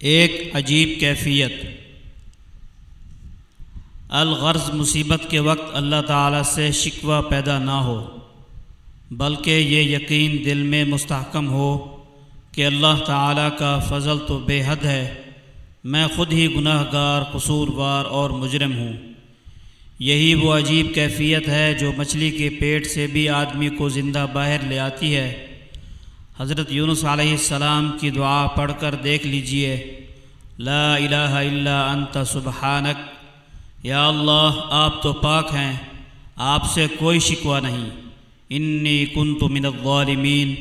ایک عجیب کیفیت۔ الغرض مصیبت کے وقت اللہ تعالیٰ سے شکوہ پیدا نہ ہو، بلکہ یہ یقین دل میں مستحکم ہو کہ اللہ تعالیٰ کا فضل تو بے حد ہے۔ میں خود ہی گناہ گار قصوروار اور مجرم ہوں۔ یہی وہ عجیب کیفیت ہے جو مچھلی کے پیٹ سے بھی آدمی کو زندہ باہر لے آتی ہے۔ حضرت یونس علیہ السلام کی دعا پڑھ کر دیکھ لیجیے۔ لا الہ الا انت سبحانک۔ یا اللہ، آپ تو پاک ہیں، آپ سے کوئی شکوہ نہیں۔ انی کنت من الظالمین،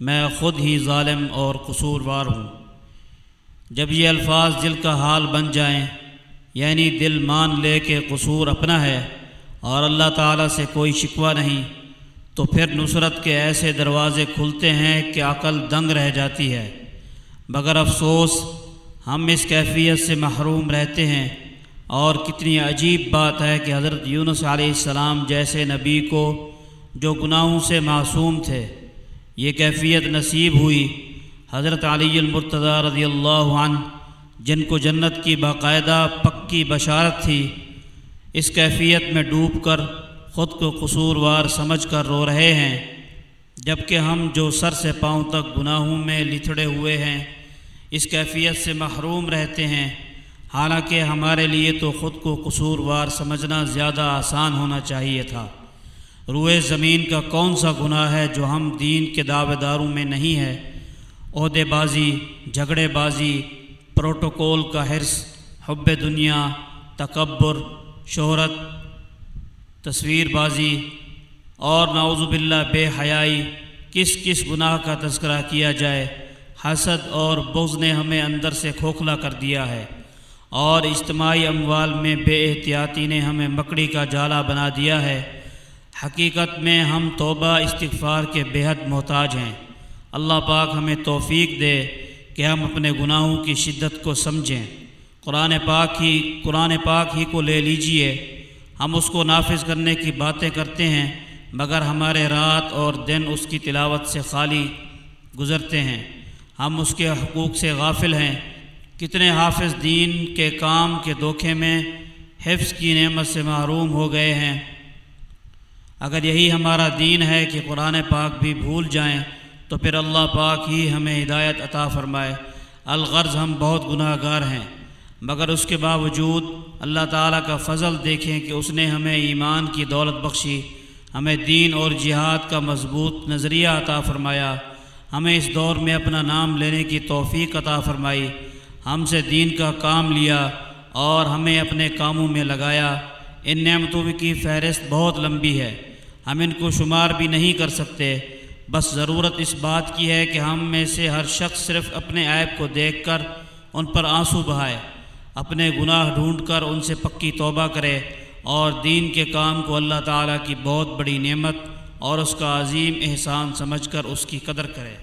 میں خود ہی ظالم اور قصوروار ہوں۔ جب یہ الفاظ دل کا حال بن جائیں یعنی دل مان لے کے قصور اپنا ہے، اور اللہ تعالیٰ سے کوئی شکوہ نہیں تو پھر نصرت کے ایسے دروازے کھلتے ہیں کہ عقل دنگ رہ جاتی ہے۔ مگر افسوس، ہم اس کیفیت سے محروم رہتے ہیں۔ اور کتنی عجیب بات ہے کہ حضرت یونس علیہ السلام جیسے نبی کو جو گناہوں سے معصوم تھے۔ یہ کیفیت نصیب ہوئی۔ حضرت علی المرتضی رضی اللہ عنہ، جن کو جنت کی باقاعدہ پکی بشارت تھی، اس کیفیت میں ڈوب کر خود کو قصوروار سمجھ کر رو رہے ہیں، جبکہ ہم جو سر سے پاؤں تک گناہوں میں لتھڑے ہوئے ہیں، اس کیفیت سے محروم رہتے ہیں۔ حالانکہ ہمارے لیے تو خود کو قصوروار سمجھنا زیادہ آسان ہونا چاہیے تھا۔ روئے زمین کا کون سا گناہ ہے جو ہم دین کے دعوے داروں میں نہیں ہے؟ عہدے بازی، جھگڑے بازی، پروٹوکول کا حرص، حب دنیا، تکبر، شہرت تصویر بازی اور نعوذ باللہ بے حیائی کس کس گناہ کا تذکرہ کیا جائے، حسد اور بغض نے ہمیں اندر سے کھوکھلا کر دیا ہے۔ اور اجتماعی اموال میں بے احتیاطی نے ہمیں مکڑی کا جالا بنا دیا ہے۔ حقیقت میں ہم توبہ استغفار کے بے حد محتاج ہیں۔ اللہ پاک ہمیں توفیق دے کہ ہم اپنے گناہوں کی شدت کو سمجھیں۔ قرآن پاک ہی، قرآن پاک ہی کو لے لیجیے۔ ہم اس کو نافذ کرنے کی باتیں کرتے ہیں، مگر ہمارے رات اور دن اس کی تلاوت سے خالی گزرتے ہیں۔ ہم اس کے حقوق سے غافل ہیں۔ کتنے حافظ دین کے کام کے دھوکے میں حفظ کی نعمت سے محروم ہو گئے ہیں۔ اگر یہی ہمارا دین ہے کہ قرآن پاک بھی بھول جائیں، تو پھر اللہ پاک ہی ہمیں ہدایت عطا فرمائے۔ الغرض ہم بہت گناہ گار ہیں۔ مگر اس کے باوجود اللہ تعالیٰ کا فضل دیکھیں کہ اس نے ہمیں ایمان کی دولت بخشی، ہمیں دین اور جہاد کا مضبوط نظریہ عطا فرمایا، ہمیں اس دور میں اپنا نام لینے کی توفیق عطا فرمائی، ہم سے دین کا کام لیا اور ہمیں اپنے کاموں میں لگایا۔ ان نعمتوں کی فہرست بہت لمبی ہے، ہم ان کو شمار بھی نہیں کر سکتے۔ بس ضرورت اس بات کی ہے کہ ہم میں سے ہر شخص صرف اپنے عیب کو دیکھ کر ان پر آنسو بہائے۔ اپنے گناہ ڈھونڈ کر ان سے پکی توبہ کرے اور دین کے کام کو اللہ تعالیٰ کی بہت بڑی نعمت اور اس کا عظیم احسان سمجھ کر اس کی قدر کرے۔